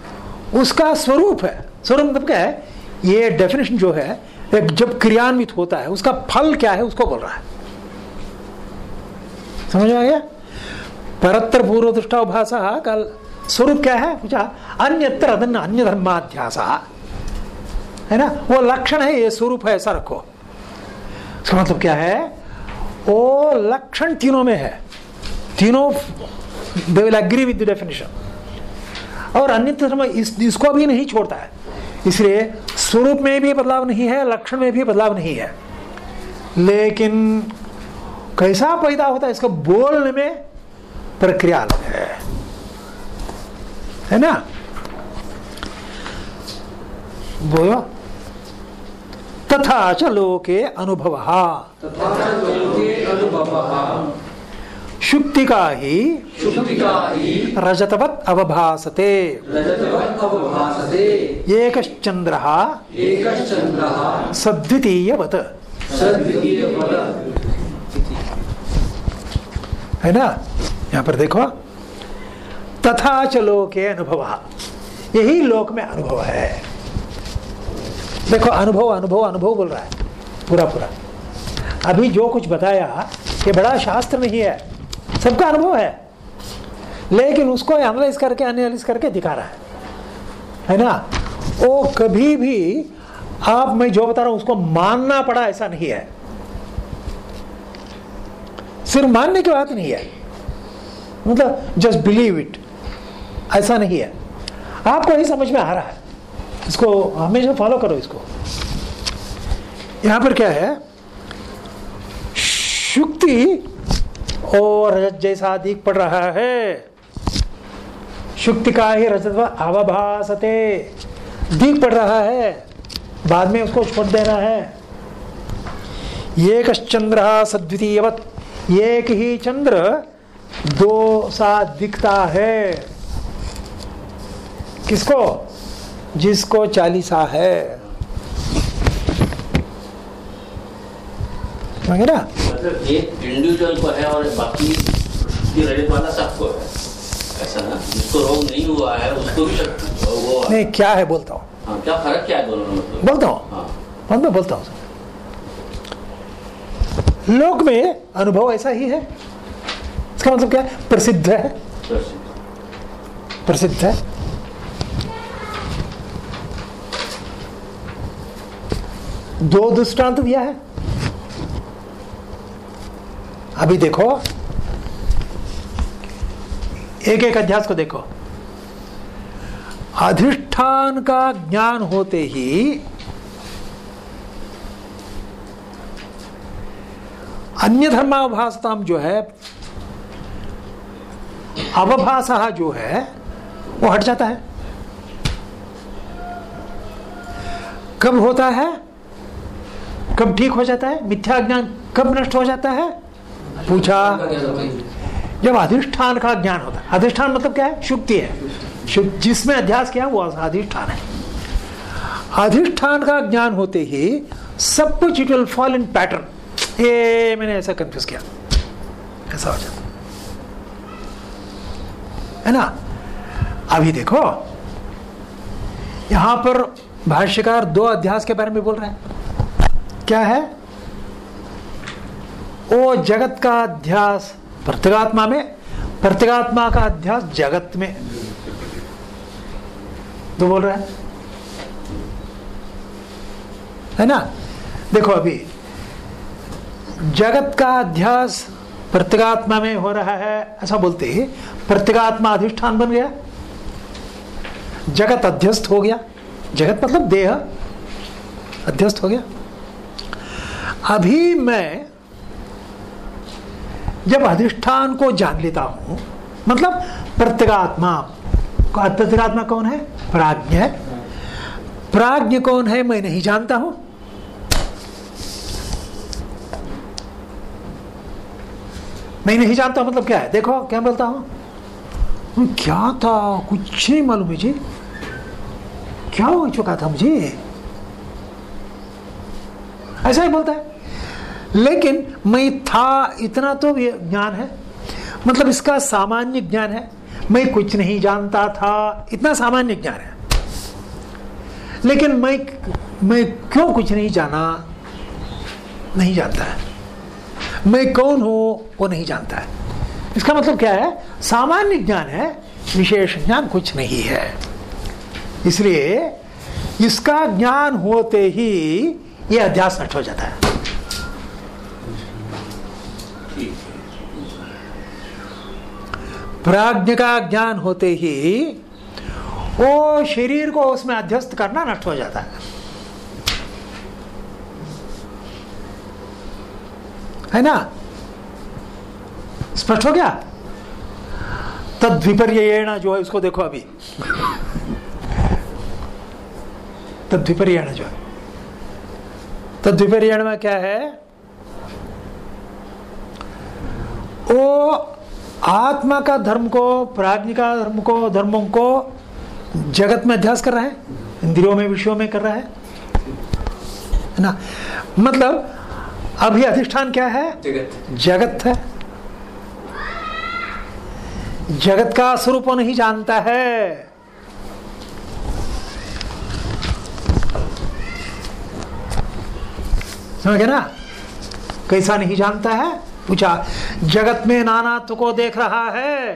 उसका स्वरूप है। स्वरूप मतलब क्या है? ये डेफिनेशन जो है जब क्रियान्वित होता है, उसका फल क्या है, उसको बोल रहा है। समझ में आ गया? परत्र पूर्व दृष्टाभाषा का स्वरूप क्या है? पूछा, अन्यत्र अन्य धर्माध्यास है ना? वो लक्षण है, ये स्वरूप है, ऐसा रखो। उसका मतलब क्या है? वो लक्षण तीनों में है। तीनों they will agree with definition और अन्य इस, इसको भी नहीं छोड़ता है। इसलिए स्वरूप में भी बदलाव नहीं है लक्षण में भी बदलाव नहीं है। लेकिन कैसा पैदा होता है इसको बोलने में प्रक्रिया अलग है। है ना? बोलो। तथा च लोके अनुभव। तथा शुक्ति का ही रजतवत अवभासते। रजतवत् अवभासते। एकश्चंद्र एकश्चन्द्रः सद्वितीयवत। है ना? यहाँ पर देखो। तथा च लोके अनुभव। यही लोक में अनुभव है। देखो, अनुभव अनुभव अनुभव बोल रहा है। पूरा पूरा। अभी जो कुछ बताया, ये बड़ा शास्त्र नहीं है। सबका अनुभव है। लेकिन उसको एनालाइज करके एनालाइज करके दिखा रहा है। है ना? वो कभी भी आप, मैं जो बता रहा हूँ, उसको मानना पड़ा, ऐसा नहीं है। सिर्फ़ मानने की बात नहीं है। मतलब जस्ट बिलीव इट ऐसा नहीं है। आपको ही समझ में आ रहा है। इसको हमेशा फॉलो करो इसको। यहाँ पर क्या है? शुक्ति और रजत जैसा दिख पड़ रहा है। शुक्ति का ही रजत अवभासते दिख पड़ रहा है। बाद में उसको छोड़ देना है। एक चंद्र सद्वितीयवत, एक ही चंद्र, दो सा दिखता है। किसको? जिसको चालीसा है। ना? मतलब एक इंडिविजुअल को है और बाकी ये वाला सबको है। ऐसा ना? जिसको रोग नहीं हुआ है उसको भी वो है। नहीं क्या है बोलता हूँ? हाँ क्या फ़र्क क्या है दोनों में मतलब? बोलता हूँ? हाँ। बाद में बोलता हूँ। लोक में अनुभव ऐसा ही है। इसका मतलब क्या है? प्रसिद्ध है। प्रसिद्ध है। दो दृष्टांत दिया है। अभी देखो। एक एक अध्यास को देखो। अधिष्ठान का ज्ञान होते ही अन्य धर्माभासताम जो है अवभाष जो है, वो हट जाता है। कब होता है? कब ठीक हो जाता है? मिथ्या ज्ञान कब नष्ट हो जाता है? पूछा। जब अधिष्ठान का ज्ञान होता है। अधिष्ठान मतलब क्या है? शुक्ति है। जिसमें अध्यास किया वो अधिष्ठान है। अधिष्ठान का ज्ञान होते ही सब कुछ it will fall in pattern ये मैंने ऐसा कंफ्यूज किया। ऐसा हो जाता है ना? अभी देखो, यहाँ पर भाष्यकार दो अध्यास के बारे में बोल रहे हैं। क्या है? वो जगत का अध्यास प्रत्यगात्मा में, प्रत्यगात्मा का अध्यास जगत में। तो बोल रहा है। है ना? देखो अभी, जगत का अध्यास प्रत्यगात्मा में हो रहा है, ऐसा बोलते ही प्रत्यगात्मा अधिष्ठान बन गया। जगत अध्यस्त हो गया। जगत मतलब देह अध्यस्त हो गया। अभी मैं जब अधिष्ठान को जान लेता हूँ मतलब प्रत्यगात्मा प्रत्यगात्मा कौन है? प्राज्ञ है। प्राज्ञ कौन है मैं नहीं जानता हूँ। मैं नहीं जानता मतलब क्या है? देखो क्या बोलता हूँ? हम्म, क्या था? कुछ नहीं मालूम मुझे। क्या हो चुका था मुझे? ऐसा ही बोलता है। लेकिन मैं था, इतना तो ज्ञान है। मतलब इसका सामान्य ज्ञान है। मैं कुछ नहीं जानता था, इतना सामान्य ज्ञान है। लेकिन मैं मैं क्यों कुछ नहीं जाना? नहीं जानता है। मैं कौन हूँ, वो नहीं जानता है। इसका मतलब क्या है? सामान्य ज्ञान है, विशेष ज्ञान कुछ नहीं है। इसलिए इसका ज्ञान होते ही ये अध्यास नष्ट हो जाता है। प्राज्ञ का ज्ञान होते ही वो शरीर को उसमें अध्यस्त करना नष्ट हो जाता है। है ना? स्पष्ट हो गया? तद विपर्यण जो है, उसको देखो अभी। तद विपर्यण जो है। तद विपर्यण में क्या है? वो आत्मा का धर्म को प्राज्ञ का धर्म को धर्मों को जगत में अध्यास कर रहा है इंद्रियों में विषयों में कर रहा है ना? मतलब अभी अधिष्ठान क्या है? जगत। जगत है। जगत का स्वरूप नहीं जानता है। समझ गए ना? कैसा नहीं जानता है? पूछा जगत में नानात्व को देख रहा है।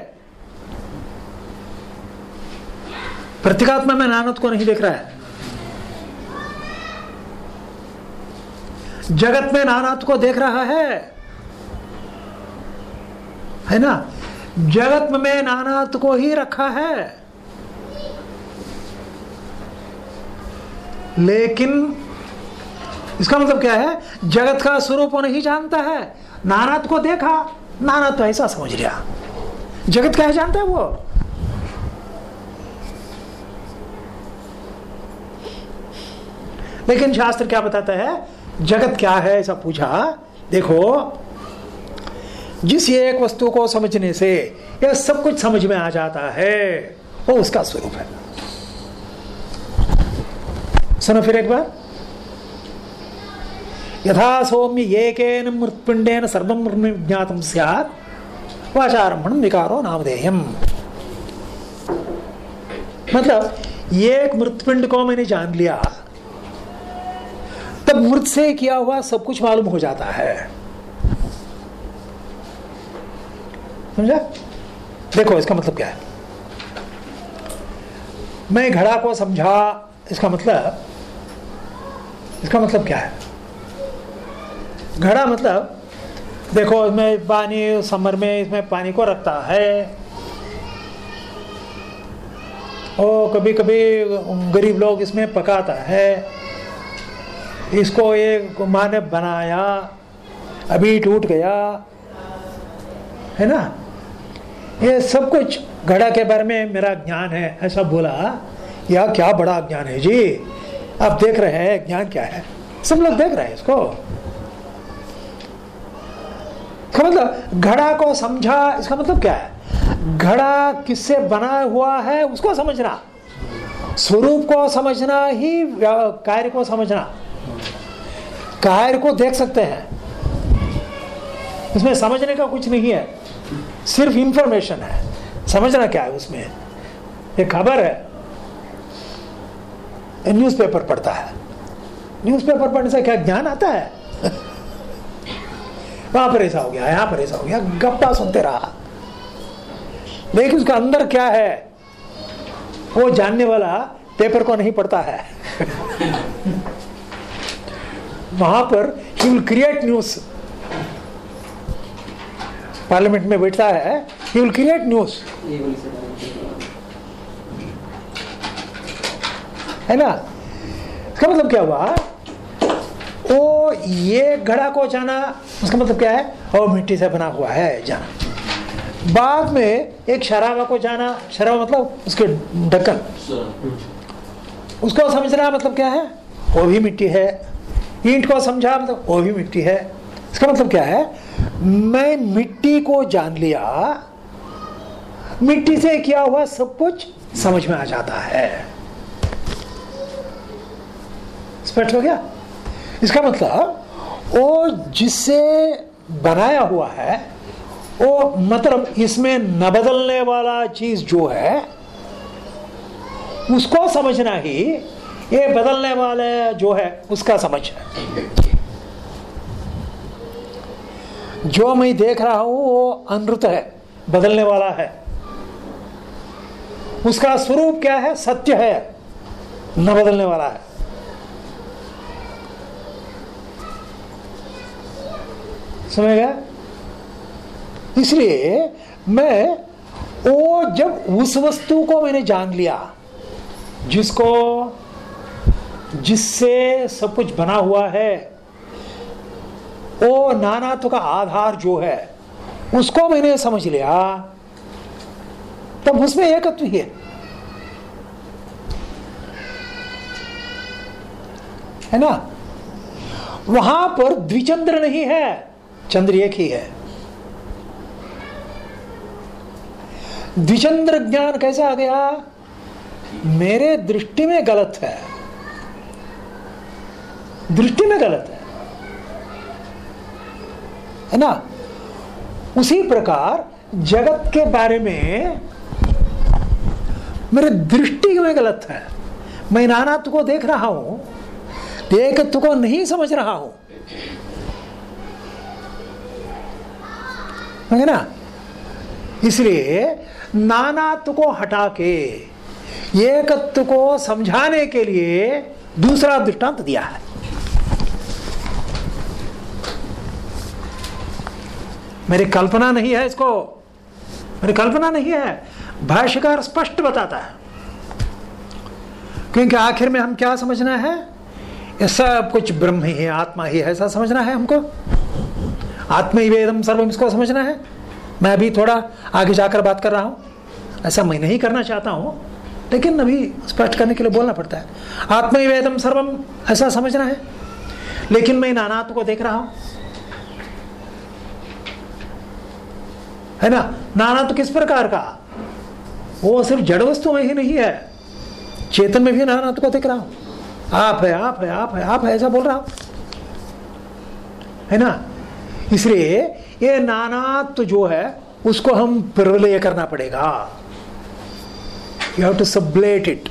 प्रतीकात्मा में नानत्व को नहीं देख रहा है। जगत में नानात्व को देख रहा है। है ना? जगत में नानात्व को ही रखा है। लेकिन, इसका मतलब क्या है? जगत का स्वरूप नहीं जानता है। नानात्व को देखा नानात्व ऐसा समझ लिया। जगत क्या जानता है वो? लेकिन शास्त्र क्या बताता है? जगत क्या है ऐसा पूछा। देखो, जिस एक वस्तु को समझने से यह सब कुछ समझ में आ जाता है, वो उसका स्वरूप है। सुनो फिर एक बार। यथा सौम्य एकेन मृत्पिंडेन सर्वम ज्ञातम स्यात्। विकारो नामधेयम मतलब एक मृतपिंड को मैंने जान लिया, तब मृत से किया हुआ सब कुछ मालूम हो जाता है। समझा? देखो, इसका मतलब क्या है? मैं घड़ा को समझा, इसका मतलब इसका मतलब क्या है? घड़ा मतलब देखो इसमें पानी, समर में इसमें पानी को रखता है। और कभी कभी गरीब लोग इसमें पकाता है। इसको एक माँ ने बनाया, अभी टूट गया। है ना? ये सब कुछ घड़ा के बारे में मेरा ज्ञान है, ऐसा बोला। यह क्या बड़ा ज्ञान है जी? आप देख रहे हैं, ज्ञान क्या है? सब लोग देख रहे हैं इसको। इसका मतलब घड़ा को समझा, इसका मतलब क्या है? घड़ा किससे बना हुआ है, उसको समझना। स्वरूप को समझना ही कार्य को समझना। कार्य को देख सकते हैं। उसमें समझने का कुछ नहीं है, सिर्फ़ इंफॉर्मेशन है। समझना क्या है उसमें? एक खबर है। न्यूज़पेपर पढ़ता है। न्यूज़पेपर पढ़ने से क्या ज्ञान आता है? वहाँ पर ऐसा हो गया, यहाँ पर ऐसा हो गया, गप्पा सुनते रहा। लेकिन उसका अंदर क्या है? वो जानने वाला पेपर को नहीं पढ़ता है। [LAUGHS] वहाँ पर he will create news parliament में बैठता है ही विल क्रिएट न्यूज़ है ना? इसका मतलब क्या हुआ? वो ये घड़ा को जाना, उसका मतलब क्या है? और मिट्टी से बना हुआ है, जाना। बाद में एक शराबा को जाना, शराबा मतलब उसके ढक्कन। उसको समझना मतलब क्या है? वो भी मिट्टी है। ईंट को समझा मतलब वो भी मिट्टी है। इसका मतलब क्या है? मैं मिट्टी को जान लिया, मिट्टी से किया हुआ सब कुछ समझ में आ जाता है। स्पष्ट हो गया? इसका मतलब वो जिससे बनाया हुआ है वो मतलब इसमें न बदलने वाला चीज़ जो है, उसको समझना ही, ये बदलने वाले जो है, उसका समझ है। जो मैं देख रहा हूँ, वो अनृत है, बदलने वाला है। उसका स्वरूप क्या है? सत्य है, न बदलने वाला है। समझ गया? इसलिए मैं वो जब उस वस्तु को मैंने जान लिया, जिसको, जिससे सब कुछ बना हुआ है वो नानात्व का आधार जो है, उसको मैंने समझ लिया, तब उसमें एकत्व ही है। है ना? वहाँ पर द्विचंद्र नहीं है। चंद्र एक ही। है द्विचंद्र ज्ञान कैसे आ गया? मेरे दृष्टि में गलत है। दृष्टि में गलत है। है ना? उसी प्रकार जगत के बारे में मेरे दृष्टि में गलत है। मैं नाना को देख रहा हूँ एकत्व को नहीं समझ रहा हूँ। है ना? इसलिए नानात्व को हटा के एकत्व को समझाने के लिए दूसरा दृष्टांत दिया है। मेरी कल्पना नहीं है इसको। मेरी कल्पना नहीं है। भाष्यकार स्पष्ट बताता है। क्योंकि आखिर में हम क्या समझना है? ये सब कुछ ब्रह्म ही है, आत्मा ही है, ऐसा समझना है हमको। आत्म ही वेदम सर्वम इसको समझना है। मैं अभी थोड़ा आगे जाकर बात कर रहा हूँ। ऐसा मैं नहीं करना चाहता हूँ, लेकिन अभी स्पष्ट करने के लिए बोलना पड़ता है। आत्म ही वेदम सर्वम ऐसा समझना है। लेकिन मैं नानात्व को देख रहा हूँ। है ना? नाना तो किस प्रकार का? वो सिर्फ़ जड़ वस्तु में ही नहीं है। चेतन में भी नाना तो को देख रहा हूँ। आप है आप है आप है आप है, ऐसा बोल रहा हूँ। है ना? इसलिए ये नानात्व जो है, उसको हम प्रलय करना पड़ेगा। You have to sublate it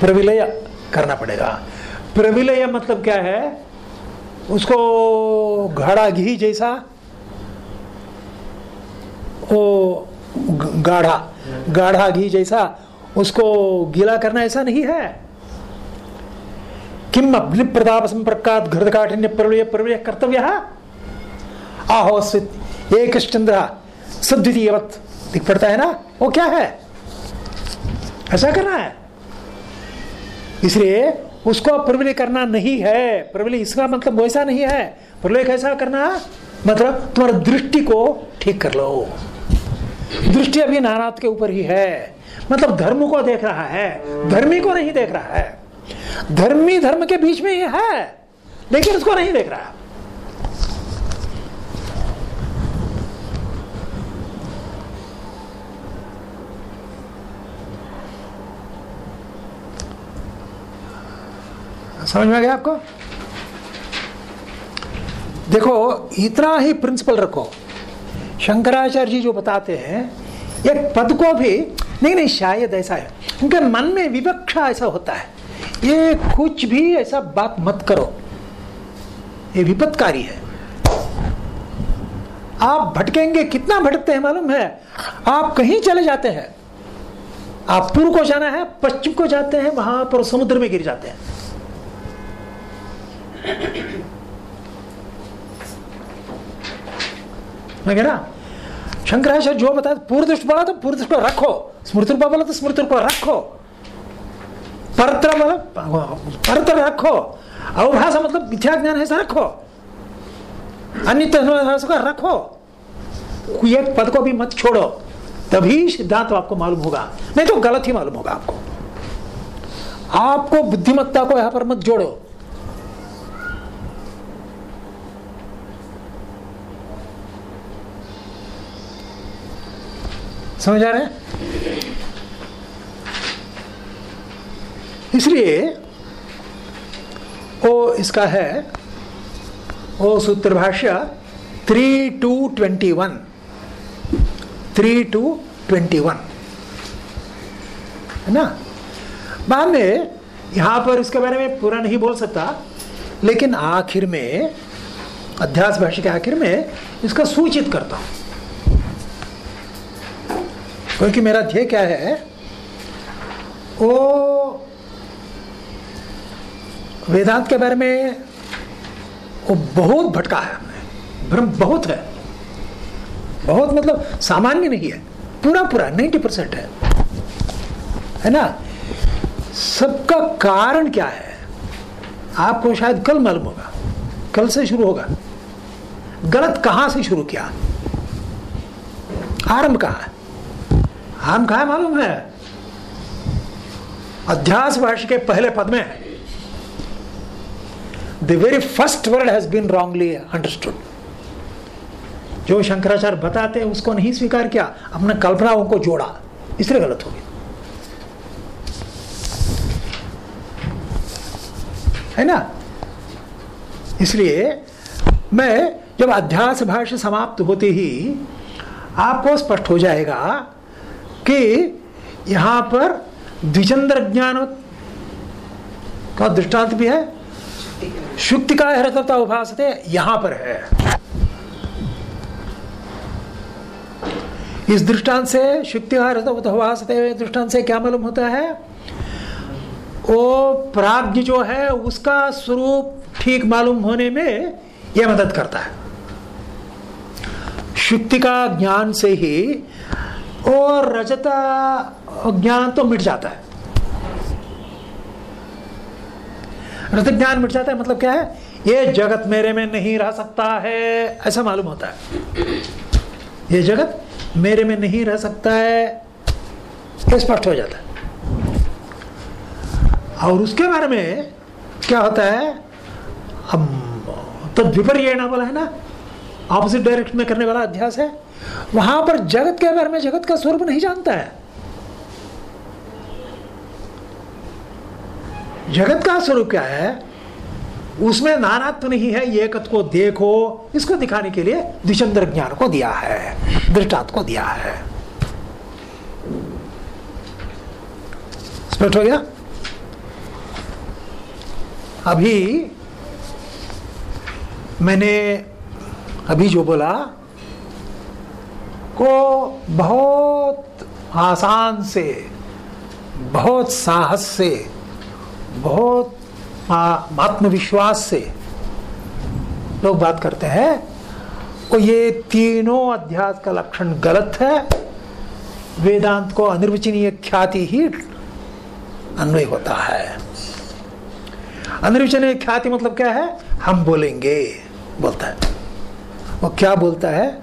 प्रविलय करना पड़ेगा। प्रविलय मतलब क्या है? उसको घड़ा घी जैसा वो गाढ़ा गाढ़ा घी जैसा, उसको गीला करना ऐसा नहीं है। किम अग्नि प्रताप संपर्कात घृत काठिन्य प्रलय प्रलय कर्तव्य? आहो एक चंद्र सद्वितीयवत। दिख पड़ता है ना? वो क्या है? ऐसा करना है। इसलिए उसको प्रबल करना नहीं है। प्रबल इसका मतलब वैसा नहीं है। प्रबल कैसा करना? मतलब तुम्हारा दृष्टि को ठीक कर लो। दृष्टि अभी नानात के ऊपर ही है। मतलब धर्म को देख रहा है। धर्मी को नहीं देख रहा है। धर्मी धर्म के बीच में ही है। लेकिन उसको नहीं देख रहा। समझ में आ गया आपको? देखो, इतना ही प्रिंसिपल रखो। शंकराचार्य जी जो बताते हैं, एक पद को भी, नहीं नहीं, शायद ऐसा है। उनके मन में विवक्षा ऐसा होता है। ये कुछ भी ऐसा बात मत करो। ये विपत्कारी है। आप भटकेंगे, कितना भटकते हैं मालूम है? आप कहीं चले जाते हैं। आप पूर्व को जाना है, पश्चिम को जाते हैं, वहाँ पर समुद्र में गिर जाते हैं। मैं कह ना शंकराचार्य जो बताया पूर्व दृष्टि बोला तो पूर्व दृष्टि को रखो। स्मृति रूपा बोला तो स्मृति रूप रखो। परत्र बोला परत्र रखो। अवभाषा मतलब मिथ्या ज्ञान है रखो। अन्य का रखो। एक पद को भी मत छोड़ो। तभी सिद्धांत आपको मालूम होगा। नहीं तो गलत ही मालूम होगा आपको। आपको बुद्धिमत्ता को यहाँ पर मत जोड़ो। समझ आ रहे हैं? इसलिए वो इसका है वो सूत्र भाष्य three two twenty one three two twenty one है ना? बाद में यहाँ पर इसके बारे में पूरा नहीं बोल सकता, लेकिन आखिर में, अध्यास भाष्य के आखिर में इसका सूचित करता हूँ। क्योंकि मेरा ध्येय क्या है? वो वेदांत के बारे में वो बहुत भटका है भ्रम बहुत है। बहुत मतलब सामान्य नहीं है। पूरा पूरा 90 परसेंट है। है ना? सबका कारण क्या है? आपको शायद कल मालूम होगा। कल से शुरू होगा। गलत कहाँ से शुरू किया? आरंभ कहाँ है? हम कहा मालूम है? अध्यास भाष्य के पहले पद में the very first word has been wrongly understood जो शंकराचार्य बताते हैं, उसको नहीं स्वीकार किया, अपने कल्पनाओं को जोड़ा, इसलिए गलत हो गया। है ना? इसलिए मैं, जब अध्यास भाष्य समाप्त होते ही, आपको स्पष्ट हो जाएगा कि यहाँ पर द्विचंद्र ज्ञान का दृष्टांत भी है। शुक्ति का हृदयता उभास यहाँ पर है। इस दृष्टांत से शुक्ति का हृदय दृष्टांत से क्या मालूम होता है? वो प्राग्ञ जो है, उसका स्वरूप ठीक मालूम होने में यह मदद करता है। शुक्ति का ज्ञान से ही और रजता ज्ञान तो मिट जाता है। रजत ज्ञान मिट जाता है मतलब क्या है? ये जगत मेरे में नहीं रह सकता है, ऐसा मालूम होता है। ये जगत मेरे में नहीं रह सकता है स्पष्ट हो जाता है। और उसके बारे में क्या होता है? हम तो विपर्य बोला है ना ऑपोजिट डायरेक्शन में करने वाला अध्यास है। वहाँ पर जगत के बारे में जगत का स्वरूप नहीं जानता है, जगत का स्वरूप क्या है? उसमें नानात्व नहीं है एकत को देखो, इसको दिखाने के लिए द्विचंद्र ज्ञान को दिया है, दृष्टांत को दिया है। स्पष्ट हो गया? अभी मैंने, अभी जो बोला को बहुत आसान से, बहुत साहस से, बहुत आत्मविश्वास से लोग बात करते हैं। वो ये तीनों अध्यास का लक्षण गलत है। वेदांत को अनिर्वचनीय ख्याति ही अन्वय होता है। अनिर्वचनीय ख्याति मतलब क्या है? हम बोलेंगे, बोलता है। वो क्या बोलता है?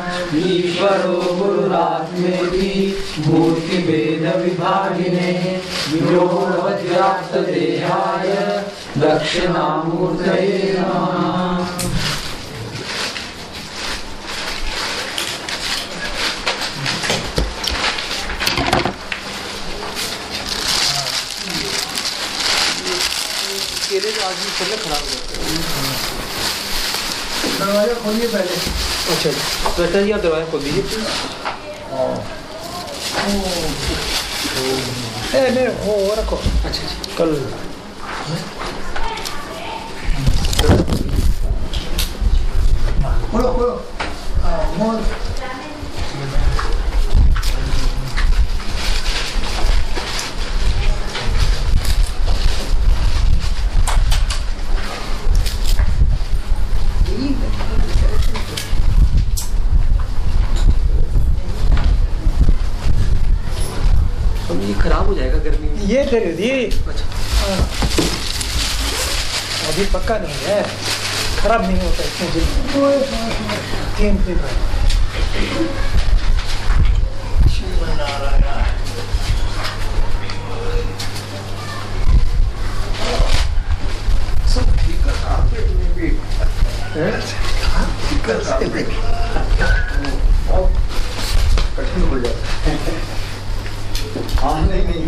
ईश्वरो गुरुरात्मेति मूर्तिभेदविभागिने व्योमवद्व्याप्तदेहाय दक्षिणामूर्तये नमः। दरवाज़ा खोलिए पहले अच्छा श्वेता जी आप दरवाज़ा खोल दीजिए प्लीज़ ए नहीं वो वो रखो अच्छा अच्छा कल खोलो खोलो हाँ, मोर अब ये खराब हो जाएगा गर्मी में। ये फिर ये अच्छा। अभी पक्का नहीं है। खराब नहीं होता इतने जल्दी तीन दिन सब ठीक है आपके भी। ठीक है। आपके बहुत कठिन हो जाता है। हाँ नहीं नहीं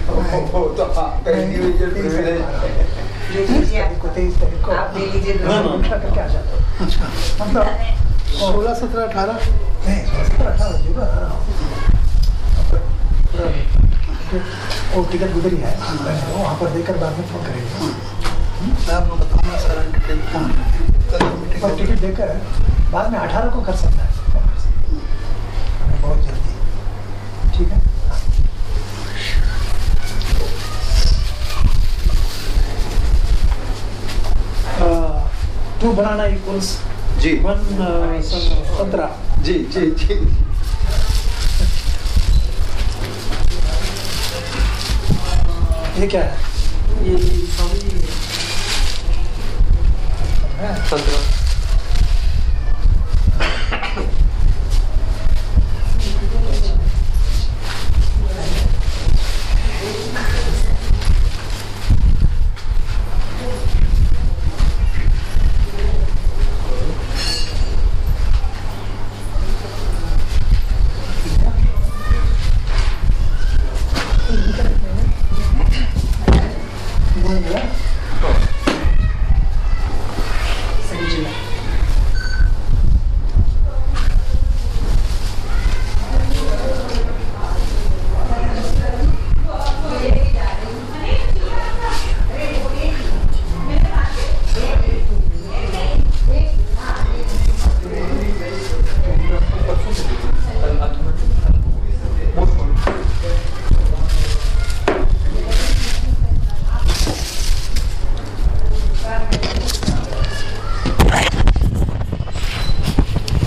वो तो हाँ इंडिविजुअल प्रिविलेज ले लीजिए आप। को तेईस तारीख को आप ले लीजिए हाँ। उठा करके आ जाता हूँ मतलब सोलह सत्रह अठारह नहीं सत्रह अठारह हूँ। वो टिकट उधर ही है वहाँ पर देकर बाद में फ़ोन करेंगे मैं आपको बताऊँगा सारा डिटेल कल टिकट देकर बाद में अठारह को कर सकता है टू बनाना इक्वल्स जी। वन सत्रह जी जी जी। ये क्या है? ये है? संतरा